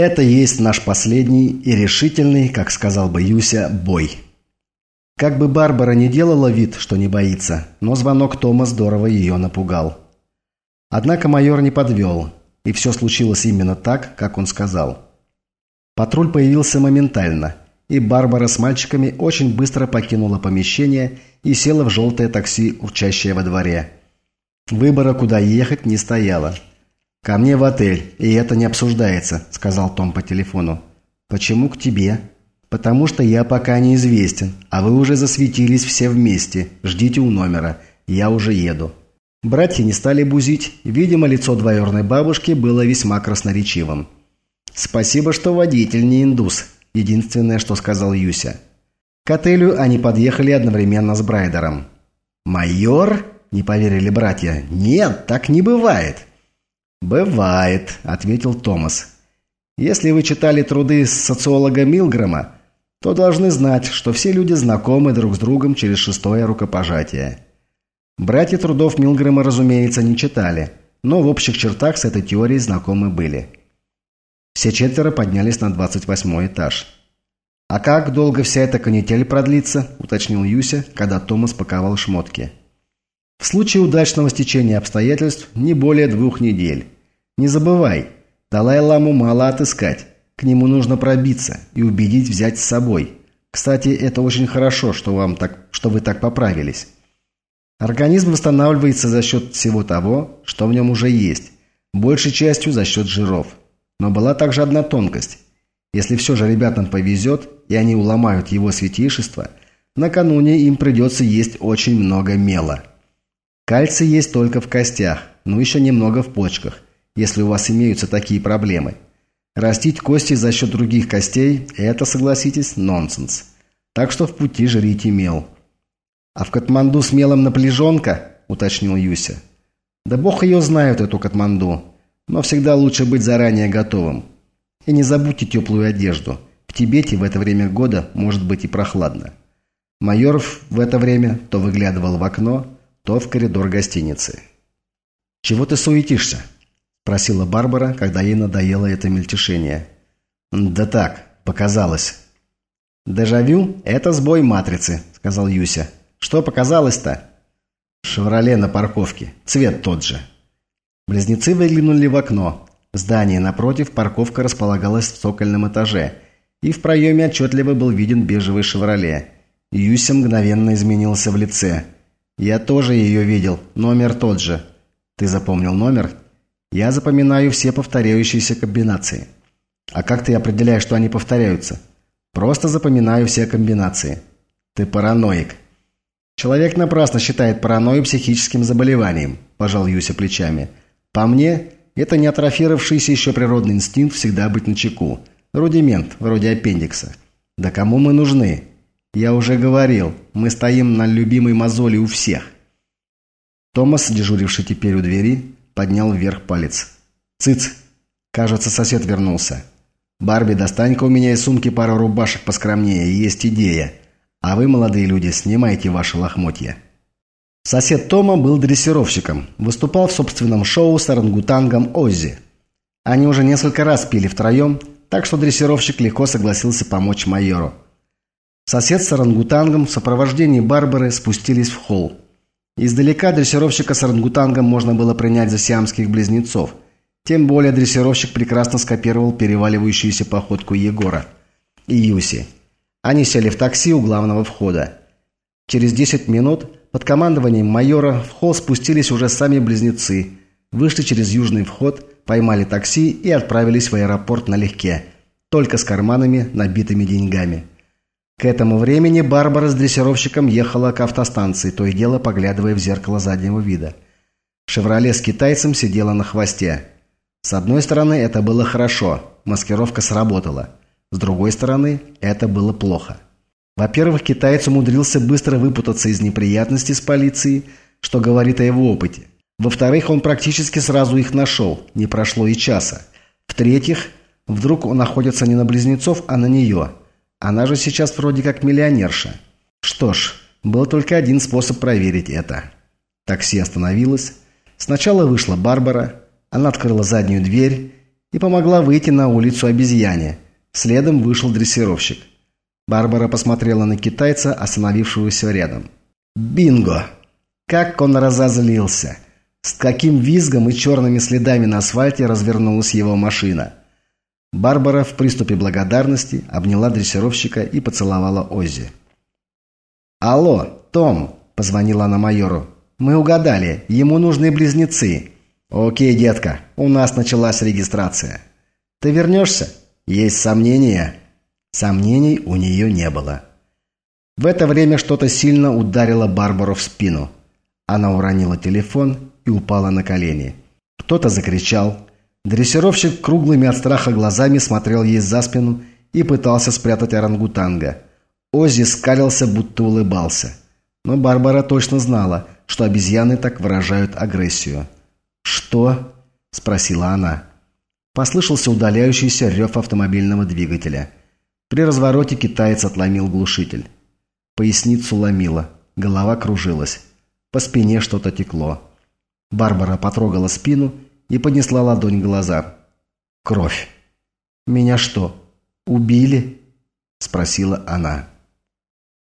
Это есть наш последний и решительный, как сказал бы Юся, бой. Как бы Барбара не делала вид, что не боится, но звонок Тома здорово ее напугал. Однако майор не подвел, и все случилось именно так, как он сказал. Патруль появился моментально, и Барбара с мальчиками очень быстро покинула помещение и села в желтое такси, урчащее во дворе. Выбора, куда ехать, не стояло. «Ко мне в отель, и это не обсуждается», – сказал Том по телефону. «Почему к тебе?» «Потому что я пока неизвестен, а вы уже засветились все вместе. Ждите у номера. Я уже еду». Братья не стали бузить. Видимо, лицо двоюродной бабушки было весьма красноречивым. «Спасибо, что водитель не индус», – единственное, что сказал Юся. К отелю они подъехали одновременно с Брайдером. «Майор?» – не поверили братья. «Нет, так не бывает». «Бывает», – ответил Томас. «Если вы читали труды социолога Милгрэма, то должны знать, что все люди знакомы друг с другом через шестое рукопожатие. Братья трудов Милгрэма, разумеется, не читали, но в общих чертах с этой теорией знакомы были. Все четверо поднялись на двадцать восьмой этаж. «А как долго вся эта канитель продлится?» – уточнил Юся, когда Томас паковал шмотки. «В случае удачного стечения обстоятельств не более двух недель. Не забывай, Далай-ламу мало отыскать. К нему нужно пробиться и убедить взять с собой. Кстати, это очень хорошо, что, вам так, что вы так поправились. Организм восстанавливается за счет всего того, что в нем уже есть, большей частью за счет жиров. Но была также одна тонкость. Если все же ребятам повезет, и они уломают его святейшество, накануне им придется есть очень много мела. Кальций есть только в костях, но еще немного в почках, если у вас имеются такие проблемы – Растить кости за счет других костей – это, согласитесь, нонсенс. Так что в пути жрите мел. «А в Катманду с мелом напряженка?» – уточнил Юся. «Да бог ее знает, эту Катманду. Но всегда лучше быть заранее готовым. И не забудьте теплую одежду. В Тибете в это время года может быть и прохладно». Майоров в это время то выглядывал в окно, то в коридор гостиницы. «Чего ты суетишься?» Просила Барбара, когда ей надоело это мельтешение. «Да так, показалось». «Дежавю – это сбой матрицы», – сказал Юся. «Что показалось-то?» «Шевроле на парковке. Цвет тот же». Близнецы выглянули в окно. Здание напротив, парковка располагалась в цокольном этаже, и в проеме отчетливо был виден бежевый «Шевроле». Юся мгновенно изменился в лице. «Я тоже ее видел. Номер тот же». «Ты запомнил номер?» Я запоминаю все повторяющиеся комбинации. А как ты определяешь, что они повторяются? Просто запоминаю все комбинации. Ты параноик. Человек напрасно считает паранойю психическим заболеванием, пожал Юся плечами. По мне, это не атрофировавшийся еще природный инстинкт всегда быть начеку. Рудимент, вроде аппендикса. Да кому мы нужны? Я уже говорил, мы стоим на любимой мозоли у всех. Томас, дежуривший теперь у двери, поднял вверх палец. «Цыц! Кажется, сосед вернулся. Барби, достань-ка у меня из сумки пару рубашек поскромнее, есть идея. А вы, молодые люди, снимайте ваши лохмотья». Сосед Тома был дрессировщиком, выступал в собственном шоу с орангутангом Оззи. Они уже несколько раз пили втроем, так что дрессировщик легко согласился помочь майору. Сосед с орангутангом в сопровождении Барбары спустились в холл. Издалека дрессировщика с орангутангом можно было принять за сиамских близнецов. Тем более дрессировщик прекрасно скопировал переваливающуюся походку Егора и Юси. Они сели в такси у главного входа. Через 10 минут под командованием майора в холл спустились уже сами близнецы, вышли через южный вход, поймали такси и отправились в аэропорт налегке, только с карманами, набитыми деньгами. К этому времени Барбара с дрессировщиком ехала к автостанции, то и дело поглядывая в зеркало заднего вида. «Шевроле» с китайцем сидела на хвосте. С одной стороны, это было хорошо, маскировка сработала. С другой стороны, это было плохо. Во-первых, китаец умудрился быстро выпутаться из неприятностей с полицией, что говорит о его опыте. Во-вторых, он практически сразу их нашел, не прошло и часа. В-третьих, вдруг он находится не на близнецов, а на нее – она же сейчас вроде как миллионерша. Что ж, был только один способ проверить это. Такси остановилось. Сначала вышла Барбара. Она открыла заднюю дверь и помогла выйти на улицу обезьяне. Следом вышел дрессировщик. Барбара посмотрела на китайца, остановившегося рядом. «Бинго!» Как он разозлился! С каким визгом и черными следами на асфальте развернулась его машина. Барбара в приступе благодарности обняла дрессировщика и поцеловала Оззи. «Алло, Том!» – позвонила она майору. «Мы угадали, ему нужны близнецы». «Окей, детка, у нас началась регистрация». «Ты вернешься?» «Есть сомнения?» Сомнений у нее не было. В это время что-то сильно ударило Барбару в спину. Она уронила телефон и упала на колени. Кто-то закричал. Дрессировщик круглыми от страха глазами смотрел ей за спину и пытался спрятать орангутанга. Оззи скалился, будто улыбался. Но Барбара точно знала, что обезьяны так выражают агрессию. «Что?» – спросила она. Послышался удаляющийся рев автомобильного двигателя. При развороте китаец отломил глушитель. Поясницу ломило, голова кружилась. По спине что-то текло. Барбара потрогала спину и поднесла ладонь к глазам. «Кровь!» «Меня что, убили?» – спросила она.